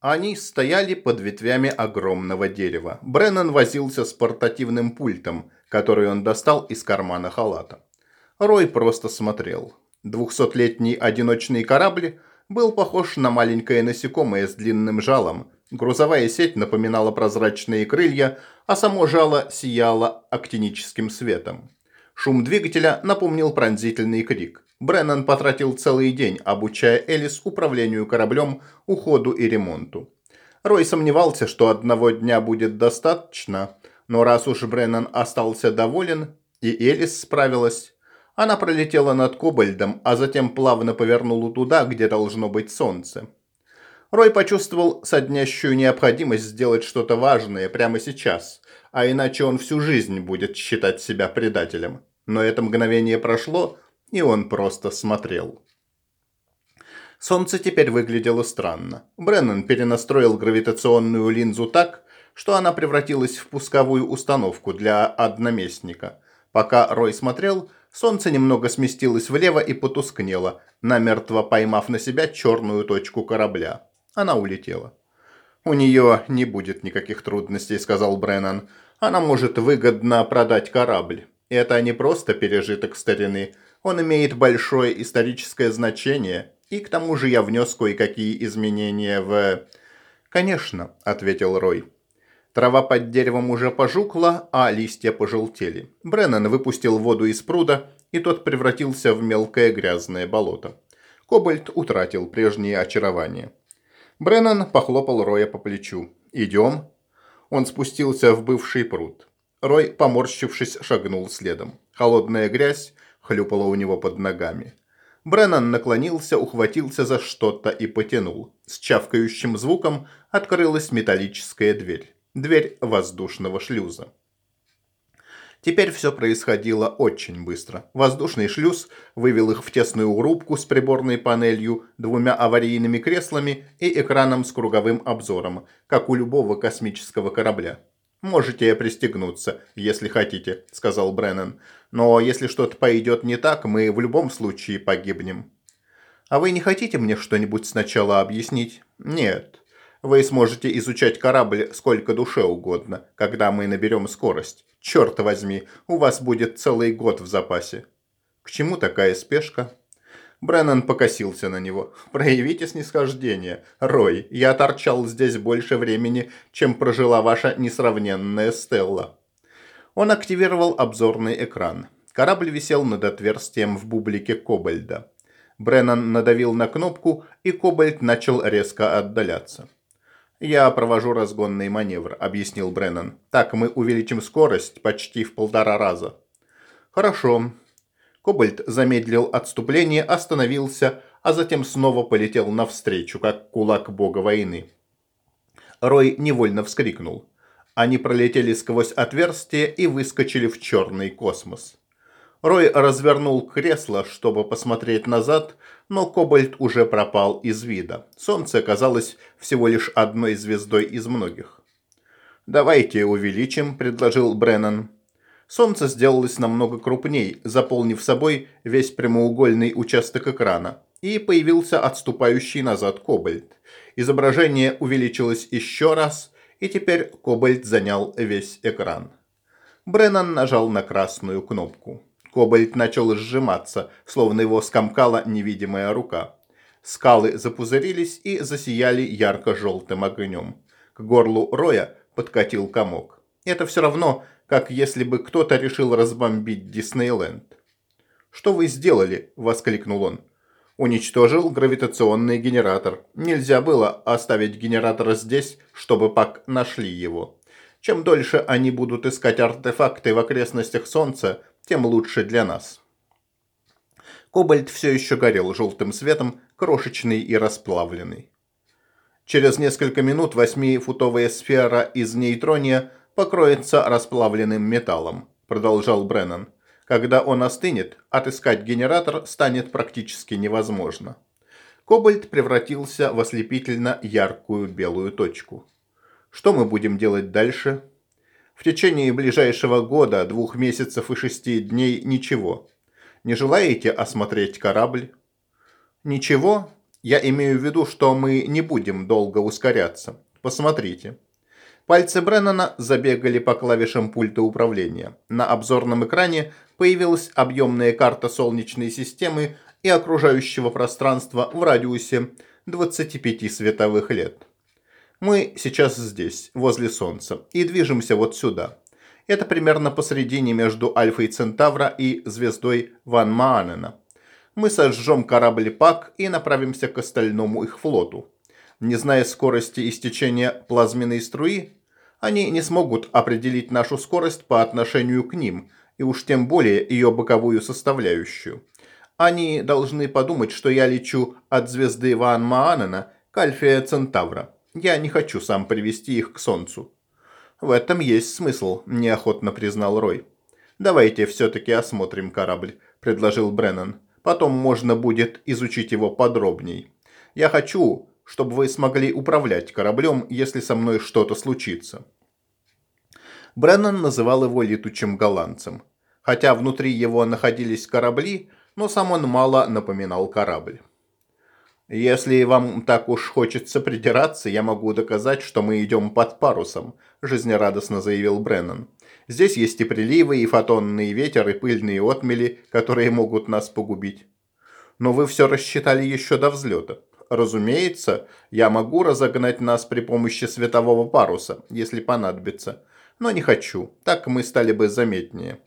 Они стояли под ветвями огромного дерева. Бреннан возился с портативным пультом, который он достал из кармана халата. Рой просто смотрел. Двухсотлетний одиночный корабль был похож на маленькое насекомое с длинным жалом. Грузовая сеть напоминала прозрачные крылья, а само жало сияло актиническим светом. Шум двигателя напомнил пронзительный крик. Бреннан потратил целый день, обучая Элис управлению кораблем, уходу и ремонту. Рой сомневался, что одного дня будет достаточно, но раз уж Бреннан остался доволен, и Элис справилась, она пролетела над Кобальдом, а затем плавно повернула туда, где должно быть солнце. Рой почувствовал соднящую необходимость сделать что-то важное прямо сейчас, а иначе он всю жизнь будет считать себя предателем. Но это мгновение прошло, и он просто смотрел. Солнце теперь выглядело странно. Бреннан перенастроил гравитационную линзу так, что она превратилась в пусковую установку для одноместника. Пока Рой смотрел, солнце немного сместилось влево и потускнело, намертво поймав на себя черную точку корабля. Она улетела. «У нее не будет никаких трудностей», — сказал Бреннан. «Она может выгодно продать корабль. Это не просто пережиток старины, он имеет большое историческое значение, и к тому же я внес кое-какие изменения в...» «Конечно», — ответил Рой. Трава под деревом уже пожукла, а листья пожелтели. Бреннан выпустил воду из пруда, и тот превратился в мелкое грязное болото. Кобальт утратил прежнее очарование. Бреннан похлопал Роя по плечу. «Идем?» Он спустился в бывший пруд. Рой, поморщившись, шагнул следом. Холодная грязь хлюпала у него под ногами. Бреннан наклонился, ухватился за что-то и потянул. С чавкающим звуком открылась металлическая дверь. Дверь воздушного шлюза. Теперь все происходило очень быстро. Воздушный шлюз вывел их в тесную рубку с приборной панелью, двумя аварийными креслами и экраном с круговым обзором, как у любого космического корабля. «Можете пристегнуться, если хотите», — сказал Бреннан. «Но если что-то пойдет не так, мы в любом случае погибнем». «А вы не хотите мне что-нибудь сначала объяснить?» «Нет. Вы сможете изучать корабль сколько душе угодно, когда мы наберем скорость. Черт возьми, у вас будет целый год в запасе». «К чему такая спешка?» Бреннан покосился на него. «Проявите снисхождение. Рой, я торчал здесь больше времени, чем прожила ваша несравненная Стелла». Он активировал обзорный экран. Корабль висел над отверстием в бублике Кобальда. Бреннан надавил на кнопку, и Кобальт начал резко отдаляться. «Я провожу разгонный маневр», — объяснил Бреннан. «Так мы увеличим скорость почти в полтора раза». «Хорошо. Кобальт замедлил отступление, остановился, а затем снова полетел навстречу, как кулак бога войны. Рой невольно вскрикнул. Они пролетели сквозь отверстие и выскочили в черный космос. Рой развернул кресло, чтобы посмотреть назад, но Кобальт уже пропал из вида. Солнце казалось всего лишь одной звездой из многих. «Давайте увеличим», – предложил Бреннан. Солнце сделалось намного крупней, заполнив собой весь прямоугольный участок экрана, и появился отступающий назад кобальт. Изображение увеличилось еще раз, и теперь кобальт занял весь экран. Бреннан нажал на красную кнопку. Кобальт начал сжиматься, словно его скомкала невидимая рука. Скалы запузырились и засияли ярко-желтым огнем. К горлу Роя подкатил комок. Это все равно, как если бы кто-то решил разбомбить Диснейленд. «Что вы сделали?» – воскликнул он. «Уничтожил гравитационный генератор. Нельзя было оставить генератор здесь, чтобы Пак нашли его. Чем дольше они будут искать артефакты в окрестностях Солнца, тем лучше для нас». Кобальт все еще горел желтым светом, крошечный и расплавленный. Через несколько минут восьмифутовая сфера из нейтрония покроется расплавленным металлом», – продолжал Бреннан. «Когда он остынет, отыскать генератор станет практически невозможно». Кобальт превратился в ослепительно яркую белую точку. Что мы будем делать дальше? В течение ближайшего года, двух месяцев и шести дней ничего. Не желаете осмотреть корабль? Ничего? Я имею в виду, что мы не будем долго ускоряться. Посмотрите. Пальцы Бреннана забегали по клавишам пульта управления. На обзорном экране появилась объемная карта Солнечной системы и окружающего пространства в радиусе 25 световых лет. Мы сейчас здесь, возле Солнца, и движемся вот сюда. Это примерно посредине между Альфой Центавра и звездой Ван Маанена мы сожжем корабль ПАК и направимся к остальному их флоту. Не зная скорости истечения плазменной струи, они не смогут определить нашу скорость по отношению к ним, и уж тем более ее боковую составляющую. Они должны подумать, что я лечу от звезды Ван Маанена к Альфе Центавра. Я не хочу сам привести их к Солнцу. В этом есть смысл, неохотно признал Рой. Давайте все-таки осмотрим корабль, предложил Бреннан. Потом можно будет изучить его подробней. Я хочу, чтобы вы смогли управлять кораблем, если со мной что-то случится». Бреннан называл его летучим голландцем. Хотя внутри его находились корабли, но сам он мало напоминал корабль. «Если вам так уж хочется придираться, я могу доказать, что мы идем под парусом», – жизнерадостно заявил Бреннан. Здесь есть и приливы, и фотонный ветер, и пыльные отмели, которые могут нас погубить. Но вы все рассчитали еще до взлета. Разумеется, я могу разогнать нас при помощи светового паруса, если понадобится. Но не хочу, так мы стали бы заметнее.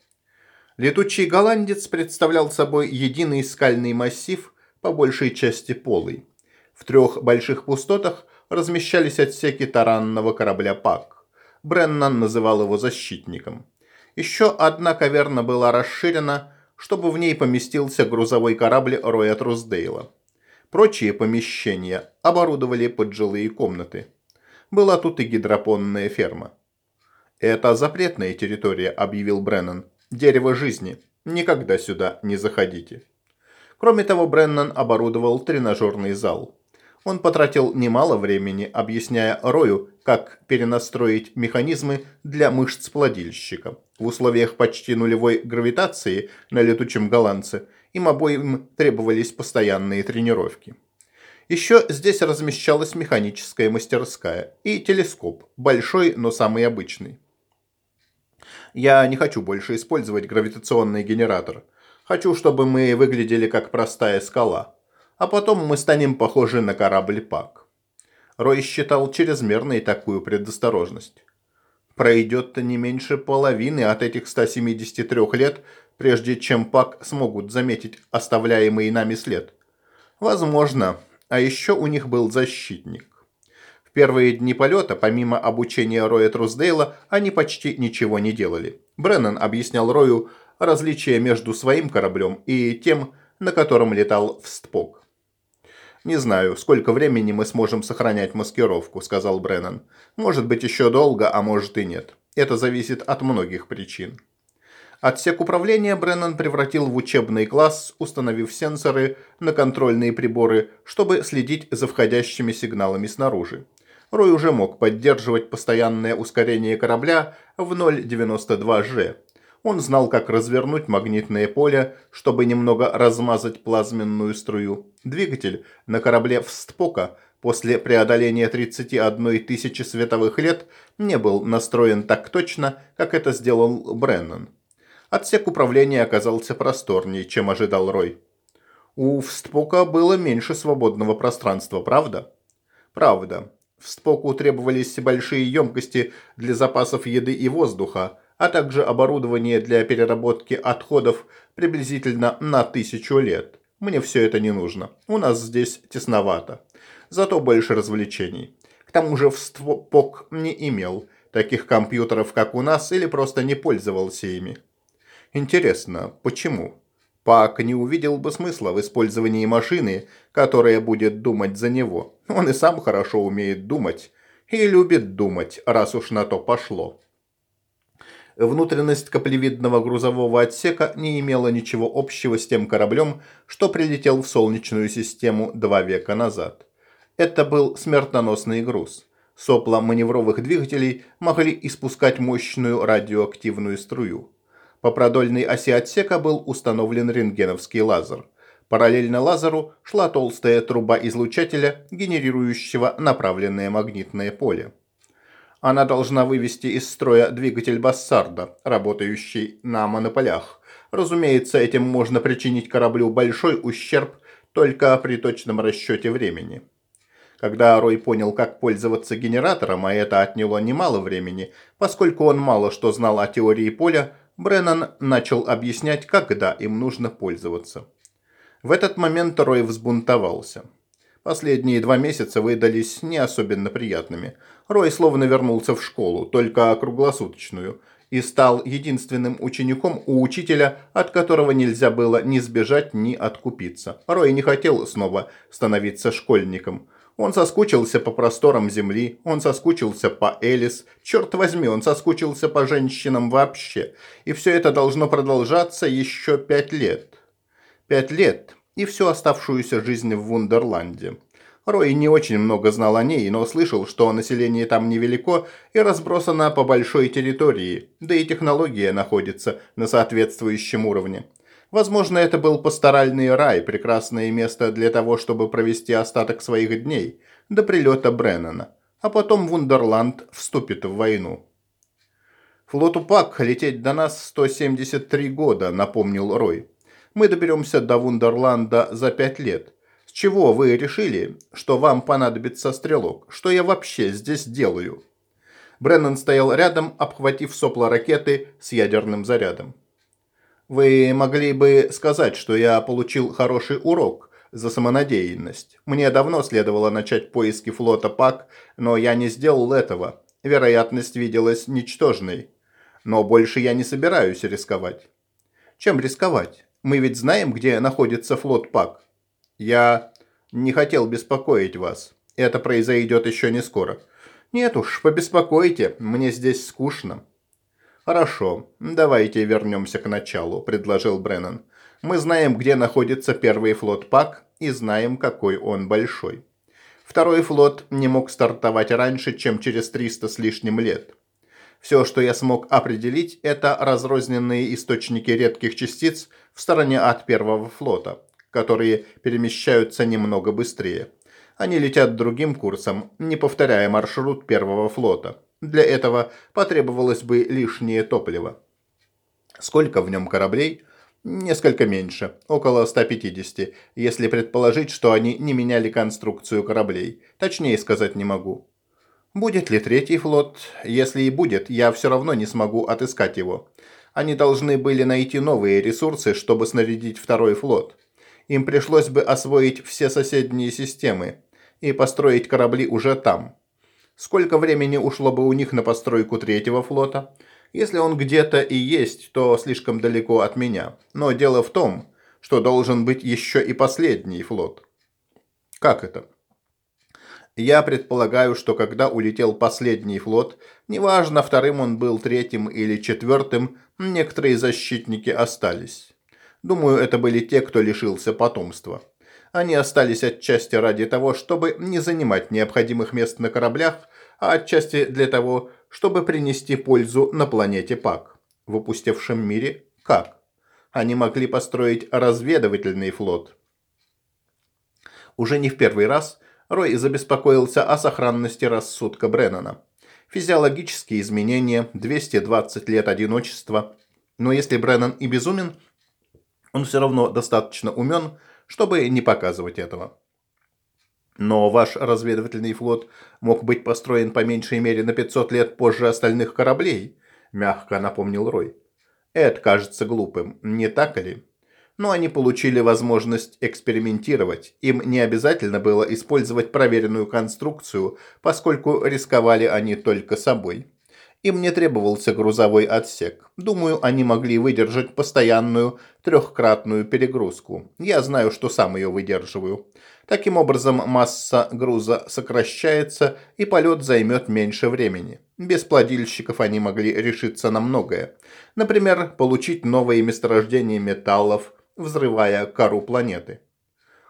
Летучий голландец представлял собой единый скальный массив, по большей части полый. В трех больших пустотах размещались отсеки таранного корабля «Пак». Бреннан называл его защитником. Еще одна каверна была расширена, чтобы в ней поместился грузовой корабль Роя Трусдейла. Прочие помещения оборудовали под жилые комнаты. Была тут и гидропонная ферма. «Это запретная территория», – объявил Бреннан. «Дерево жизни. Никогда сюда не заходите». Кроме того, Бреннан оборудовал тренажерный зал. Он потратил немало времени, объясняя Рою, как перенастроить механизмы для мышц плодильщика. В условиях почти нулевой гравитации на летучем голландце им обоим требовались постоянные тренировки. Еще здесь размещалась механическая мастерская и телескоп, большой, но самый обычный. Я не хочу больше использовать гравитационный генератор. Хочу, чтобы мы выглядели как простая скала а потом мы станем похожи на корабль Пак. Рой считал чрезмерной такую предосторожность. Пройдет-то не меньше половины от этих 173 лет, прежде чем Пак смогут заметить оставляемый нами след. Возможно, а еще у них был защитник. В первые дни полета, помимо обучения Роя Трусдейла, они почти ничего не делали. Бреннан объяснял Рою различия между своим кораблем и тем, на котором летал Встпок. «Не знаю, сколько времени мы сможем сохранять маскировку», – сказал Бреннан. «Может быть, еще долго, а может и нет. Это зависит от многих причин». Отсек управления Бреннан превратил в учебный класс, установив сенсоры на контрольные приборы, чтобы следить за входящими сигналами снаружи. Рой уже мог поддерживать постоянное ускорение корабля в 0,92G, он знал, как развернуть магнитное поле, чтобы немного размазать плазменную струю. Двигатель на корабле Встпока после преодоления 31 тысячи световых лет не был настроен так точно, как это сделал Бреннан. Отсек управления оказался просторнее, чем ожидал Рой. У Встпока было меньше свободного пространства, правда? Правда. Встпоку требовались большие емкости для запасов еды и воздуха, а также оборудование для переработки отходов приблизительно на тысячу лет. Мне все это не нужно. У нас здесь тесновато. Зато больше развлечений. К тому же Вспок не имел таких компьютеров, как у нас, или просто не пользовался ими. Интересно, почему? Пак не увидел бы смысла в использовании машины, которая будет думать за него. Он и сам хорошо умеет думать. И любит думать, раз уж на то пошло. Внутренность каплевидного грузового отсека не имела ничего общего с тем кораблем, что прилетел в Солнечную систему два века назад. Это был смертоносный груз. Сопла маневровых двигателей могли испускать мощную радиоактивную струю. По продольной оси отсека был установлен рентгеновский лазер. Параллельно лазеру шла толстая труба излучателя, генерирующего направленное магнитное поле. Она должна вывести из строя двигатель Бассарда, работающий на монополях. Разумеется, этим можно причинить кораблю большой ущерб только при точном расчете времени. Когда Рой понял, как пользоваться генератором, а это отняло немало времени, поскольку он мало что знал о теории поля, Бреннан начал объяснять, когда им нужно пользоваться. В этот момент Рой взбунтовался. Последние два месяца выдались не особенно приятными. Рой словно вернулся в школу, только круглосуточную, и стал единственным учеником у учителя, от которого нельзя было ни сбежать, ни откупиться. Рой не хотел снова становиться школьником. Он соскучился по просторам земли, он соскучился по Элис. Черт возьми, он соскучился по женщинам вообще. И все это должно продолжаться еще пять лет пять лет и всю оставшуюся жизнь в Вундерланде. Рой не очень много знал о ней, но слышал, что население там невелико и разбросано по большой территории, да и технология находится на соответствующем уровне. Возможно, это был пасторальный рай, прекрасное место для того, чтобы провести остаток своих дней, до прилета Бреннана. А потом Вундерланд вступит в войну. «Флоту ПАК лететь до нас 173 года», — напомнил Рой мы доберемся до Вундерланда за пять лет. С чего вы решили, что вам понадобится стрелок? Что я вообще здесь делаю?» Бреннан стоял рядом, обхватив сопло ракеты с ядерным зарядом. «Вы могли бы сказать, что я получил хороший урок за самонадеянность. Мне давно следовало начать поиски флота ПАК, но я не сделал этого. Вероятность виделась ничтожной. Но больше я не собираюсь рисковать». «Чем рисковать? Мы ведь знаем, где находится флот ПАК. Я не хотел беспокоить вас. Это произойдет еще не скоро. Нет уж, побеспокойте, мне здесь скучно. Хорошо, давайте вернемся к началу, предложил Бреннан. Мы знаем, где находится первый флот ПАК и знаем, какой он большой. Второй флот не мог стартовать раньше, чем через 300 с лишним лет. Все, что я смог определить, это разрозненные источники редких частиц в стороне от первого флота, которые перемещаются немного быстрее. Они летят другим курсом, не повторяя маршрут первого флота. Для этого потребовалось бы лишнее топливо. Сколько в нем кораблей? Несколько меньше, около 150, если предположить, что они не меняли конструкцию кораблей. Точнее сказать не могу. Будет ли третий флот? Если и будет, я все равно не смогу отыскать его. Они должны были найти новые ресурсы, чтобы снарядить второй флот. Им пришлось бы освоить все соседние системы и построить корабли уже там. Сколько времени ушло бы у них на постройку третьего флота? Если он где-то и есть, то слишком далеко от меня. Но дело в том, что должен быть еще и последний флот. Как это? Я предполагаю, что когда улетел последний флот, неважно, вторым он был, третьим или четвертым, некоторые защитники остались. Думаю, это были те, кто лишился потомства. Они остались отчасти ради того, чтобы не занимать необходимых мест на кораблях, а отчасти для того, чтобы принести пользу на планете Пак. В опустевшем мире как? Они могли построить разведывательный флот. Уже не в первый раз Рой забеспокоился о сохранности рассудка Бреннана. Физиологические изменения, 220 лет одиночества. Но если Бреннан и безумен, он все равно достаточно умен, чтобы не показывать этого. Но ваш разведывательный флот мог быть построен по меньшей мере на 500 лет позже остальных кораблей, мягко напомнил Рой. Это кажется глупым, не так ли? но они получили возможность экспериментировать. Им не обязательно было использовать проверенную конструкцию, поскольку рисковали они только собой. Им не требовался грузовой отсек. Думаю, они могли выдержать постоянную трехкратную перегрузку. Я знаю, что сам ее выдерживаю. Таким образом, масса груза сокращается, и полет займет меньше времени. Без плодильщиков они могли решиться на многое. Например, получить новые месторождения металлов, взрывая кору планеты.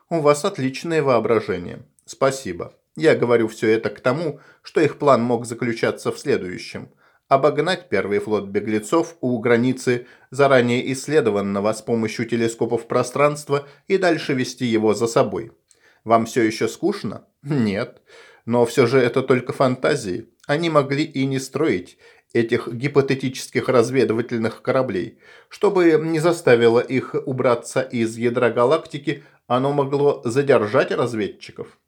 У вас отличное воображение. Спасибо. Я говорю все это к тому, что их план мог заключаться в следующем. Обогнать первый флот беглецов у границы, заранее исследованного с помощью телескопов пространства, и дальше вести его за собой. Вам все еще скучно? Нет. Но все же это только фантазии. Они могли и не строить этих гипотетических разведывательных кораблей. Чтобы не заставило их убраться из ядра галактики, оно могло задержать разведчиков.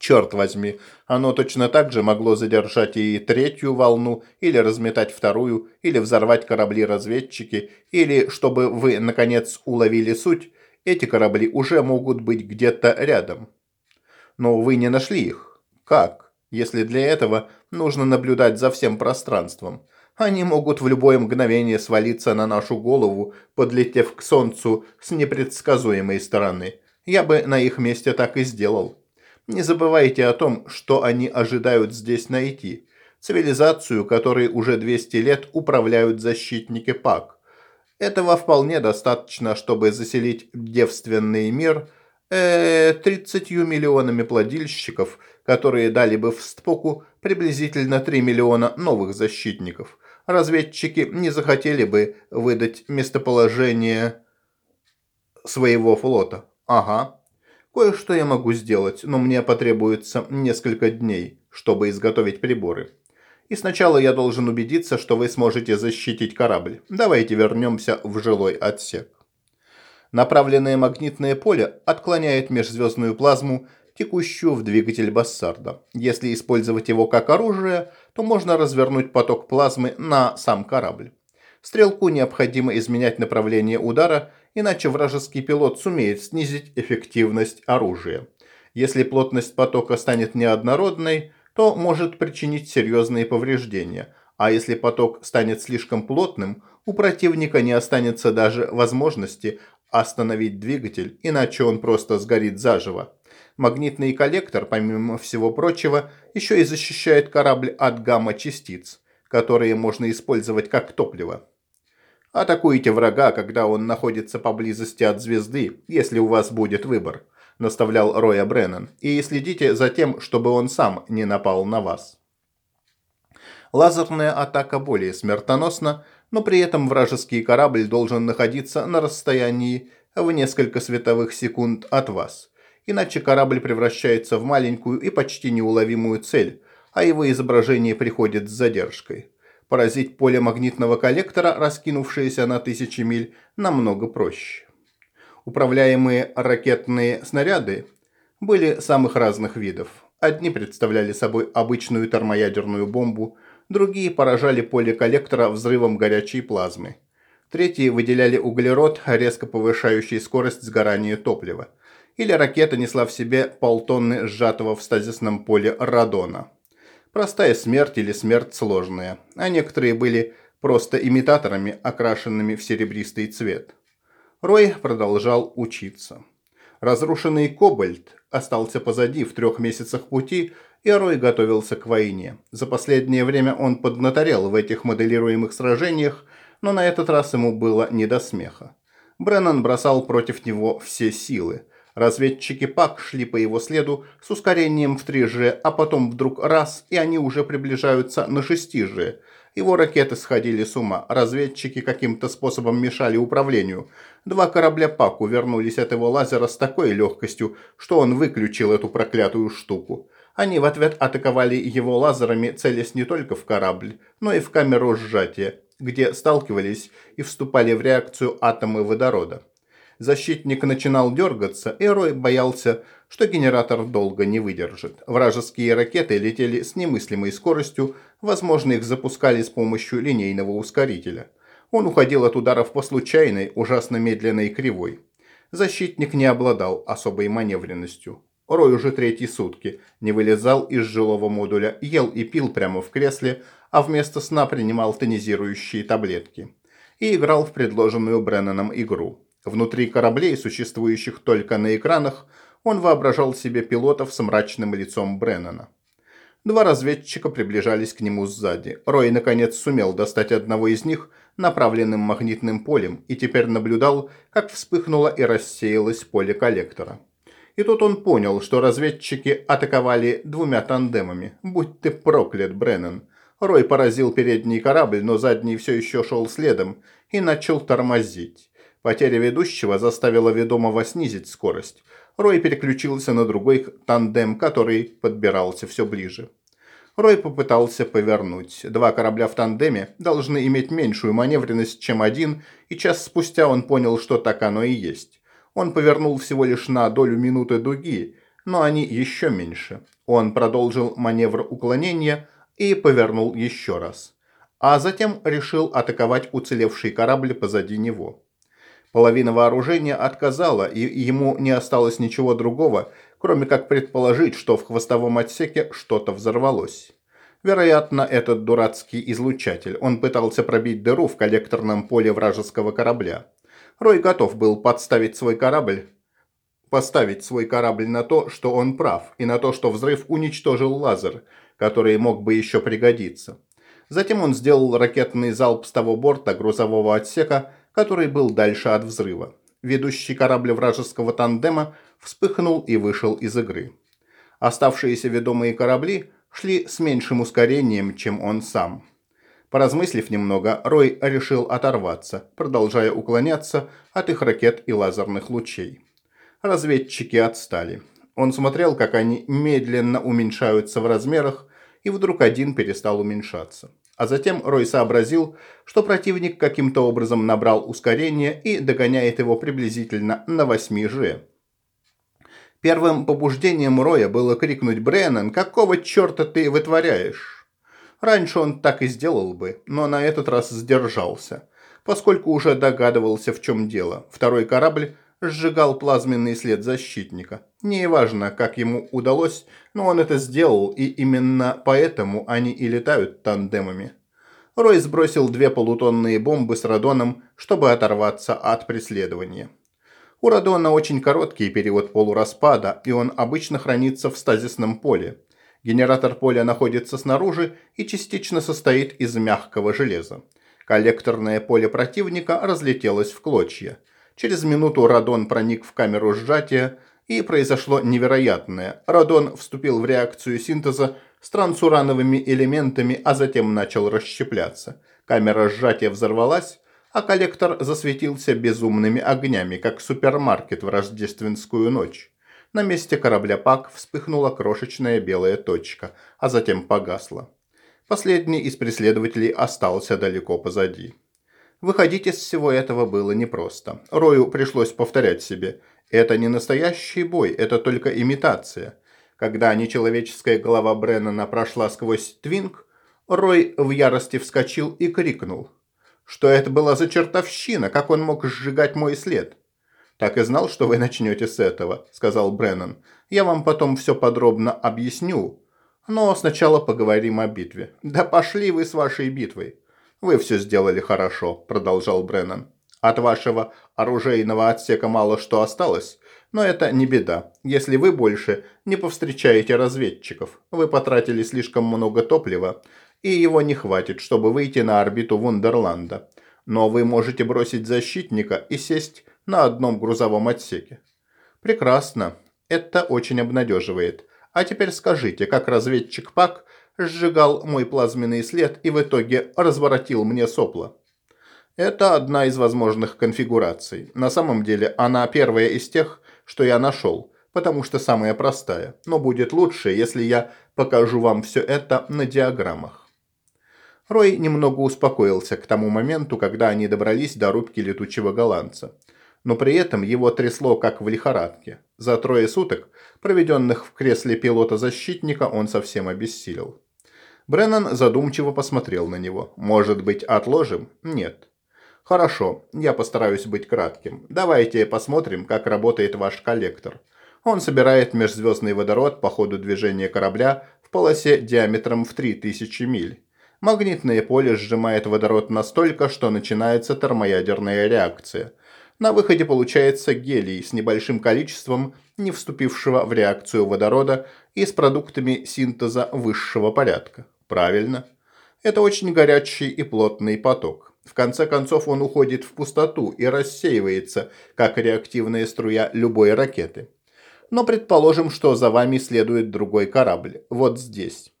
Черт возьми, оно точно так же могло задержать и третью волну, или разметать вторую, или взорвать корабли-разведчики, или, чтобы вы, наконец, уловили суть, эти корабли уже могут быть где-то рядом. Но вы не нашли их. Как? Если для этого нужно наблюдать за всем пространством. Они могут в любое мгновение свалиться на нашу голову, подлетев к Солнцу с непредсказуемой стороны. Я бы на их месте так и сделал. Не забывайте о том, что они ожидают здесь найти. Цивилизацию, которой уже 200 лет управляют защитники ПАК. Этого вполне достаточно, чтобы заселить девственный мир э, 30 миллионами плодильщиков, которые дали бы в Стпоку приблизительно 3 миллиона новых защитников. Разведчики не захотели бы выдать местоположение своего флота. Ага, Кое-что я могу сделать, но мне потребуется несколько дней, чтобы изготовить приборы. И сначала я должен убедиться, что вы сможете защитить корабль. Давайте вернемся в жилой отсек. Направленное магнитное поле отклоняет межзвездную плазму, текущую в двигатель Бассарда. Если использовать его как оружие, то можно развернуть поток плазмы на сам корабль. Стрелку необходимо изменять направление удара иначе вражеский пилот сумеет снизить эффективность оружия. Если плотность потока станет неоднородной, то может причинить серьезные повреждения, а если поток станет слишком плотным, у противника не останется даже возможности остановить двигатель, иначе он просто сгорит заживо. Магнитный коллектор, помимо всего прочего, еще и защищает корабль от гамма-частиц, которые можно использовать как топливо. Атакуйте врага, когда он находится поблизости от звезды, если у вас будет выбор», – наставлял Роя Бреннан, – «и следите за тем, чтобы он сам не напал на вас». Лазерная атака более смертоносна, но при этом вражеский корабль должен находиться на расстоянии в несколько световых секунд от вас. Иначе корабль превращается в маленькую и почти неуловимую цель, а его изображение приходит с задержкой. Поразить поле магнитного коллектора, раскинувшееся на тысячи миль, намного проще. Управляемые ракетные снаряды были самых разных видов. Одни представляли собой обычную термоядерную бомбу, другие поражали поле коллектора взрывом горячей плазмы. Третьи выделяли углерод, резко повышающий скорость сгорания топлива. Или ракета несла в себе полтонны сжатого в стазисном поле радона. Простая смерть или смерть сложная, а некоторые были просто имитаторами, окрашенными в серебристый цвет. Рой продолжал учиться. Разрушенный Кобальт остался позади в трех месяцах пути, и Рой готовился к войне. За последнее время он поднаторел в этих моделируемых сражениях, но на этот раз ему было не до смеха. Бреннан бросал против него все силы. Разведчики ПАК шли по его следу с ускорением в 3G, а потом вдруг раз, и они уже приближаются на 6G. Его ракеты сходили с ума, разведчики каким-то способом мешали управлению. Два корабля ПАК увернулись от его лазера с такой легкостью, что он выключил эту проклятую штуку. Они в ответ атаковали его лазерами, целясь не только в корабль, но и в камеру сжатия, где сталкивались и вступали в реакцию атомы водорода. Защитник начинал дергаться, и Рой боялся, что генератор долго не выдержит. Вражеские ракеты летели с немыслимой скоростью, возможно, их запускали с помощью линейного ускорителя. Он уходил от ударов по случайной, ужасно медленной кривой. Защитник не обладал особой маневренностью. Рой уже третьи сутки не вылезал из жилого модуля, ел и пил прямо в кресле, а вместо сна принимал тонизирующие таблетки. И играл в предложенную Бреннаном игру. Внутри кораблей, существующих только на экранах, он воображал себе пилотов с мрачным лицом Бреннана. Два разведчика приближались к нему сзади. Рой, наконец, сумел достать одного из них направленным магнитным полем и теперь наблюдал, как вспыхнуло и рассеялось поле коллектора. И тут он понял, что разведчики атаковали двумя тандемами. «Будь ты проклят, Бреннан!» Рой поразил передний корабль, но задний все еще шел следом и начал тормозить. Потеря ведущего заставила ведомого снизить скорость. Рой переключился на другой тандем, который подбирался все ближе. Рой попытался повернуть. Два корабля в тандеме должны иметь меньшую маневренность, чем один, и час спустя он понял, что так оно и есть. Он повернул всего лишь на долю минуты дуги, но они еще меньше. Он продолжил маневр уклонения и повернул еще раз. А затем решил атаковать уцелевший корабль позади него. Половина вооружения отказала, и ему не осталось ничего другого, кроме как предположить, что в хвостовом отсеке что-то взорвалось. Вероятно, этот дурацкий излучатель. Он пытался пробить дыру в коллекторном поле вражеского корабля. Рой готов был подставить свой корабль, поставить свой корабль на то, что он прав, и на то, что взрыв уничтожил лазер, который мог бы еще пригодиться. Затем он сделал ракетный залп с того борта грузового отсека, который был дальше от взрыва. Ведущий корабль вражеского тандема вспыхнул и вышел из игры. Оставшиеся ведомые корабли шли с меньшим ускорением, чем он сам. Поразмыслив немного, Рой решил оторваться, продолжая уклоняться от их ракет и лазерных лучей. Разведчики отстали. Он смотрел, как они медленно уменьшаются в размерах, и вдруг один перестал уменьшаться. А затем Рой сообразил, что противник каким-то образом набрал ускорение и догоняет его приблизительно на 8 же. Первым побуждением Роя было крикнуть Бреннан, «Какого черта ты вытворяешь?» Раньше он так и сделал бы, но на этот раз сдержался, поскольку уже догадывался, в чем дело. Второй корабль сжигал плазменный след защитника. Неважно, как ему удалось, но он это сделал, и именно поэтому они и летают тандемами. Рой сбросил две полутонные бомбы с радоном, чтобы оторваться от преследования. У радона очень короткий период полураспада, и он обычно хранится в стазисном поле. Генератор поля находится снаружи и частично состоит из мягкого железа. Коллекторное поле противника разлетелось в клочья. Через минуту радон проник в камеру сжатия, и произошло невероятное. Радон вступил в реакцию синтеза с трансурановыми элементами, а затем начал расщепляться. Камера сжатия взорвалась, а коллектор засветился безумными огнями, как супермаркет в рождественскую ночь. На месте корабля Пак вспыхнула крошечная белая точка, а затем погасла. Последний из преследователей остался далеко позади. Выходить из всего этого было непросто. Рою пришлось повторять себе. Это не настоящий бой, это только имитация. Когда нечеловеческая голова Бреннана прошла сквозь твинг, Рой в ярости вскочил и крикнул – что это была за чертовщина, как он мог сжигать мой след. «Так и знал, что вы начнете с этого», – сказал Бреннан. «Я вам потом все подробно объясню. Но сначала поговорим о битве». «Да пошли вы с вашей битвой». «Вы все сделали хорошо», – продолжал Бреннан. «От вашего оружейного отсека мало что осталось, но это не беда, если вы больше не повстречаете разведчиков. Вы потратили слишком много топлива, и его не хватит, чтобы выйти на орбиту Вундерланда. Но вы можете бросить защитника и сесть на одном грузовом отсеке. Прекрасно. Это очень обнадеживает. А теперь скажите, как разведчик Пак сжигал мой плазменный след и в итоге разворотил мне сопла? Это одна из возможных конфигураций. На самом деле она первая из тех, что я нашел, потому что самая простая. Но будет лучше, если я покажу вам все это на диаграммах. Рой немного успокоился к тому моменту, когда они добрались до рубки летучего голландца. Но при этом его трясло, как в лихорадке. За трое суток, проведенных в кресле пилота-защитника, он совсем обессилел. Бреннан задумчиво посмотрел на него. «Может быть, отложим?» «Нет». «Хорошо, я постараюсь быть кратким. Давайте посмотрим, как работает ваш коллектор. Он собирает межзвездный водород по ходу движения корабля в полосе диаметром в 3000 миль. Магнитное поле сжимает водород настолько, что начинается термоядерная реакция. На выходе получается гелий с небольшим количеством не вступившего в реакцию водорода и с продуктами синтеза высшего порядка. Правильно. Это очень горячий и плотный поток. В конце концов он уходит в пустоту и рассеивается, как реактивная струя любой ракеты. Но предположим, что за вами следует другой корабль, вот здесь.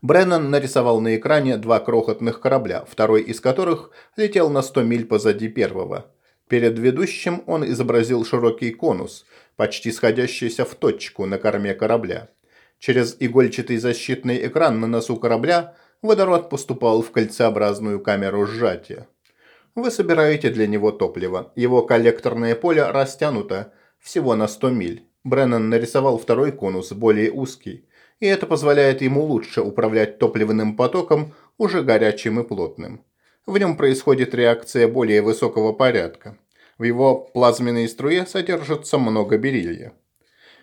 Бреннан нарисовал на экране два крохотных корабля, второй из которых летел на 100 миль позади первого. Перед ведущим он изобразил широкий конус, почти сходящийся в точку на корме корабля. Через игольчатый защитный экран на носу корабля водород поступал в кольцеобразную камеру сжатия. Вы собираете для него топливо. Его коллекторное поле растянуто всего на 100 миль. Бреннан нарисовал второй конус, более узкий и это позволяет ему лучше управлять топливным потоком, уже горячим и плотным. В нем происходит реакция более высокого порядка. В его плазменной струе содержится много бериллия.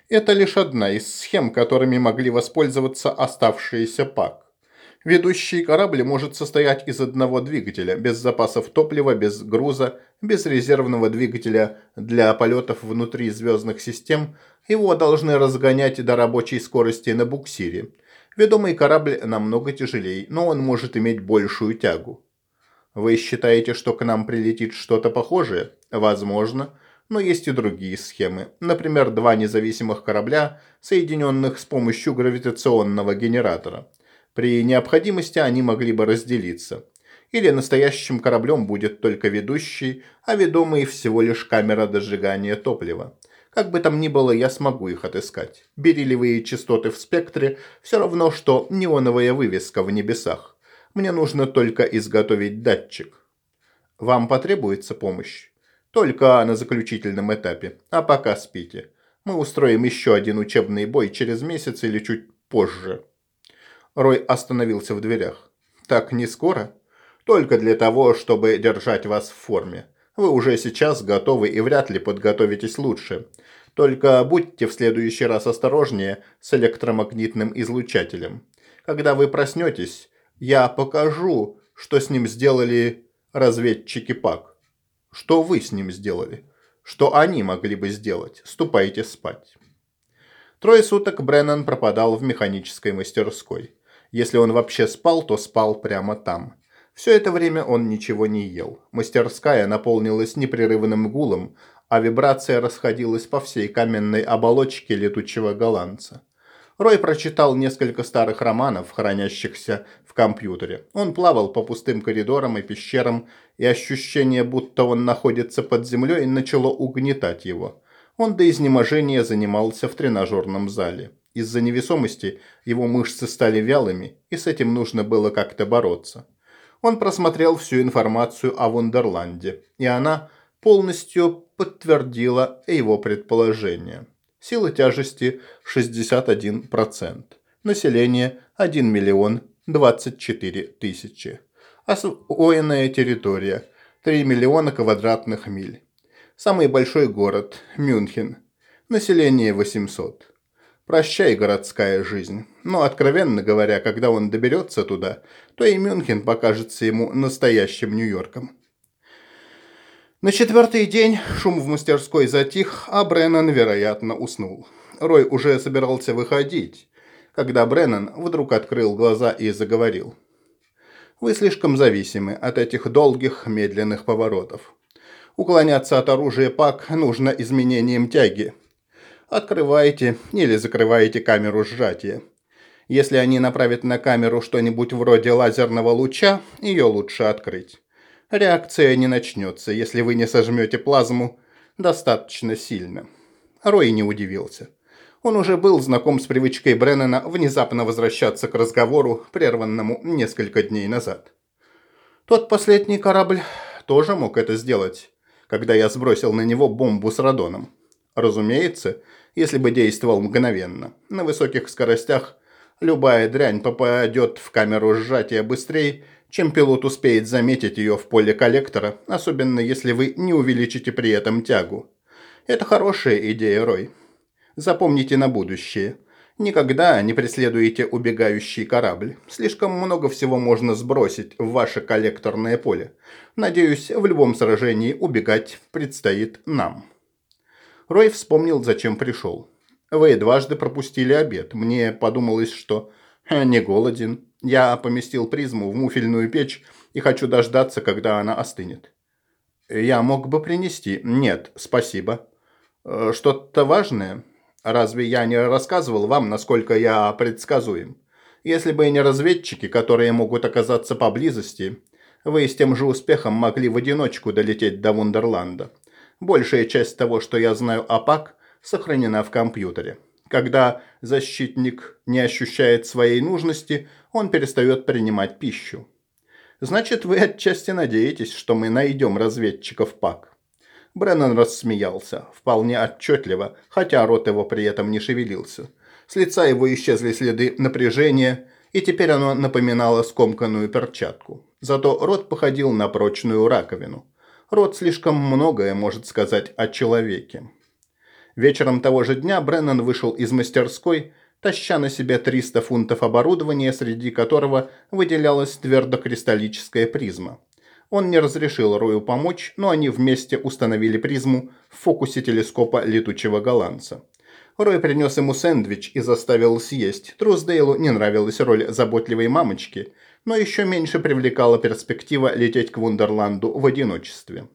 Это лишь одна из схем, которыми могли воспользоваться оставшиеся ПАК. Ведущий корабль может состоять из одного двигателя, без запасов топлива, без груза, без резервного двигателя для полетов внутри звездных систем. Его должны разгонять до рабочей скорости на буксире. Ведомый корабль намного тяжелее, но он может иметь большую тягу. Вы считаете, что к нам прилетит что-то похожее? Возможно. Но есть и другие схемы. Например, два независимых корабля, соединенных с помощью гравитационного генератора. При необходимости они могли бы разделиться. Или настоящим кораблем будет только ведущий, а ведомый всего лишь камера дожигания топлива. Как бы там ни было, я смогу их отыскать. Бериллевые частоты в спектре все равно, что неоновая вывеска в небесах. Мне нужно только изготовить датчик. Вам потребуется помощь? Только на заключительном этапе. А пока спите. Мы устроим еще один учебный бой через месяц или чуть позже. Рой остановился в дверях. «Так не скоро?» «Только для того, чтобы держать вас в форме. Вы уже сейчас готовы и вряд ли подготовитесь лучше. Только будьте в следующий раз осторожнее с электромагнитным излучателем. Когда вы проснетесь, я покажу, что с ним сделали разведчики ПАК. Что вы с ним сделали? Что они могли бы сделать? Ступайте спать». Трое суток Бреннан пропадал в механической мастерской. Если он вообще спал, то спал прямо там. Все это время он ничего не ел. Мастерская наполнилась непрерывным гулом, а вибрация расходилась по всей каменной оболочке летучего голландца. Рой прочитал несколько старых романов, хранящихся в компьютере. Он плавал по пустым коридорам и пещерам, и ощущение, будто он находится под землей, начало угнетать его. Он до изнеможения занимался в тренажерном зале. Из-за невесомости его мышцы стали вялыми, и с этим нужно было как-то бороться. Он просмотрел всю информацию о Вундерланде, и она полностью подтвердила его предположение. Сила тяжести 61%. Население 1 миллион 24 тысячи. Освоенная территория 3 миллиона квадратных миль. Самый большой город – Мюнхен. Население 800. Прощай, городская жизнь. Но, откровенно говоря, когда он доберется туда, то и Мюнхен покажется ему настоящим Нью-Йорком. На четвертый день шум в мастерской затих, а Бреннан, вероятно, уснул. Рой уже собирался выходить, когда Бреннан вдруг открыл глаза и заговорил. «Вы слишком зависимы от этих долгих, медленных поворотов. Уклоняться от оружия ПАК нужно изменением тяги, Открываете или закрываете камеру сжатия. Если они направят на камеру что-нибудь вроде лазерного луча, ее лучше открыть. Реакция не начнется, если вы не сожмете плазму достаточно сильно. Рой не удивился. Он уже был знаком с привычкой Бреннана внезапно возвращаться к разговору, прерванному несколько дней назад. Тот последний корабль тоже мог это сделать, когда я сбросил на него бомбу с радоном. Разумеется, если бы действовал мгновенно. На высоких скоростях любая дрянь попадет в камеру сжатия быстрее, чем пилот успеет заметить ее в поле коллектора, особенно если вы не увеличите при этом тягу. Это хорошая идея, Рой. Запомните на будущее. Никогда не преследуйте убегающий корабль. Слишком много всего можно сбросить в ваше коллекторное поле. Надеюсь, в любом сражении убегать предстоит нам. Рой вспомнил, зачем пришел. «Вы дважды пропустили обед. Мне подумалось, что не голоден. Я поместил призму в муфельную печь и хочу дождаться, когда она остынет». «Я мог бы принести». «Нет, спасибо». «Э, «Что-то важное? Разве я не рассказывал вам, насколько я предсказуем?» Если бы не разведчики, которые могут оказаться поблизости, вы с тем же успехом могли в одиночку долететь до Вундерланда. Большая часть того, что я знаю о ПАК, сохранена в компьютере. Когда защитник не ощущает своей нужности, он перестает принимать пищу. Значит, вы отчасти надеетесь, что мы найдем разведчиков ПАК. Бреннан рассмеялся, вполне отчетливо, хотя рот его при этом не шевелился. С лица его исчезли следы напряжения, и теперь оно напоминало скомканную перчатку. Зато рот походил на прочную раковину. Рот слишком многое может сказать о человеке. Вечером того же дня Бреннан вышел из мастерской, таща на себе 300 фунтов оборудования, среди которого выделялась твердокристаллическая призма. Он не разрешил Рою помочь, но они вместе установили призму в фокусе телескопа летучего голландца. Рой принес ему сэндвич и заставил съесть. Труздейлу не нравилась роль заботливой мамочки, но еще меньше привлекала перспектива лететь к Вундерланду в одиночестве.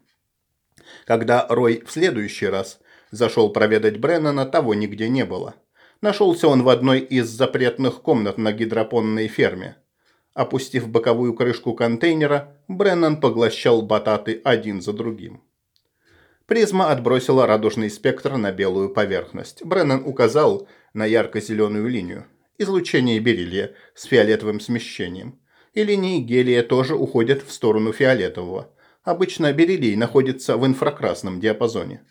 Когда Рой в следующий раз Зашел проведать Бреннана, того нигде не было. Нашелся он в одной из запретных комнат на гидропонной ферме. Опустив боковую крышку контейнера, Бреннан поглощал бататы один за другим. Призма отбросила радужный спектр на белую поверхность. Бреннан указал на ярко-зеленую линию. Излучение бериллия с фиолетовым смещением. И линии гелия тоже уходят в сторону фиолетового. Обычно бериллий находится в инфракрасном диапазоне.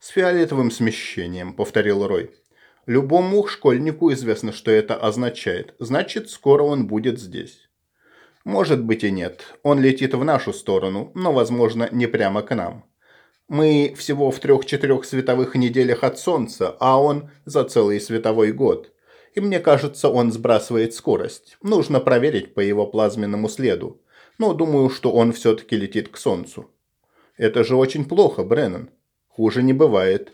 «С фиолетовым смещением», – повторил Рой. «Любому школьнику известно, что это означает. Значит, скоро он будет здесь». «Может быть и нет. Он летит в нашу сторону, но, возможно, не прямо к нам. Мы всего в трех-четырех световых неделях от Солнца, а он за целый световой год. И мне кажется, он сбрасывает скорость. Нужно проверить по его плазменному следу. Но думаю, что он все-таки летит к Солнцу». «Это же очень плохо, Бреннан. Хуже не бывает.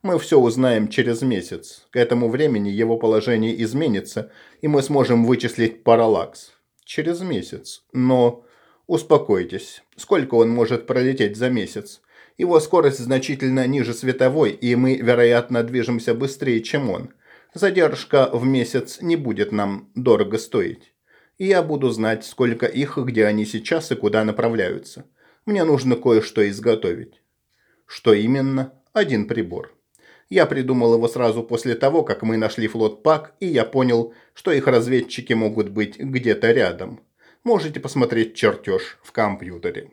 Мы все узнаем через месяц. К этому времени его положение изменится, и мы сможем вычислить параллакс. Через месяц. Но успокойтесь. Сколько он может пролететь за месяц? Его скорость значительно ниже световой, и мы, вероятно, движемся быстрее, чем он. Задержка в месяц не будет нам дорого стоить. И я буду знать, сколько их, где они сейчас и куда направляются. Мне нужно кое-что изготовить. Что именно? Один прибор. Я придумал его сразу после того, как мы нашли флот ПАК, и я понял, что их разведчики могут быть где-то рядом. Можете посмотреть чертеж в компьютере.